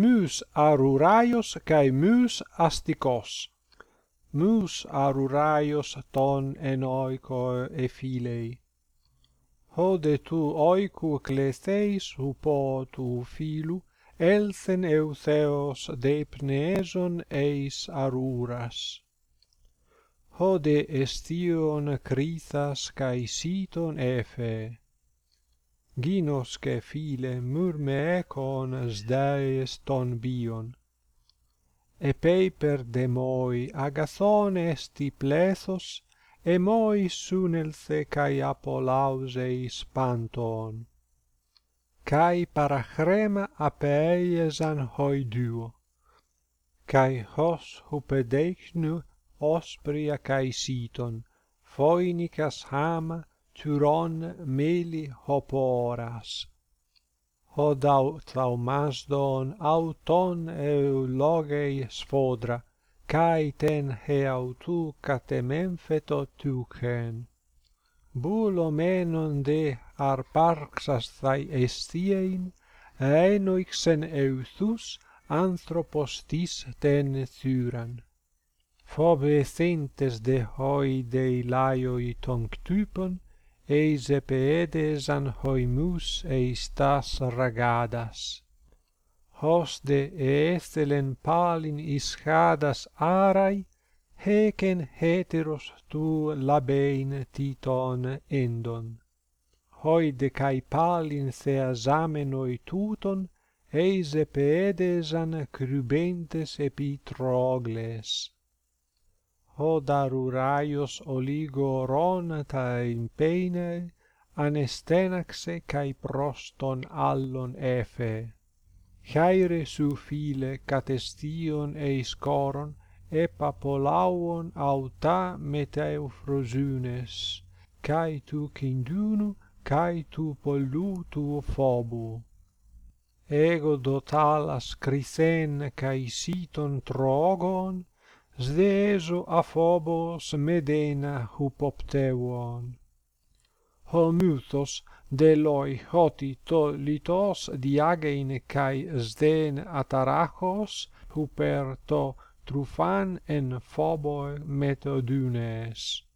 mus aruraios kai mus astikos mus aruraios ton enoiko e philei hode tu oiku kleseis upo tu philu elsen eutheos deipneson eis aruras. Hode estion krithas kai siton efe gynos che phile myrmeecon sdaes ton bion. Epeiper demoi agathones ti plethos emoi sunelthe kai apolausei panton kai parachrema apeiesan hoi duo kai hos hupedeichnu ospria kai siton phoinicas hama turon meli hoporas. Hodau thaumasdon auton eulogei sphôdra kai ten heautou katemempheto Bulo menon de arparxasthai estiein, enoixen euthus anthropos tis ten thyran phobethentes de hoi dei laioi tonct eis epeedes anhoimus eis tas ragadas. Hosde eethelen palin ischadas arai, hecen heteros tu labein titon endon. Hoide cae palin theasamenoi tuton, eis epeedes an crubentes epitrogles odoruraios oligoron ta impeine anestenaxe kai proston allon efe. Chaire su file catestion eis coron epapolauon auta meteufrosynes kai tu kindunu kai tu pollu tu phobu ego dotalas chrysen kai siton trogon Σδέζω αφόβος μεδένα χουποπτεύων. Ο μύθος δε λόι ότι το λιτός διάγειν καί σδέν αταράχος υπέρ το τρουφάν εν φόβο μετοδύνες.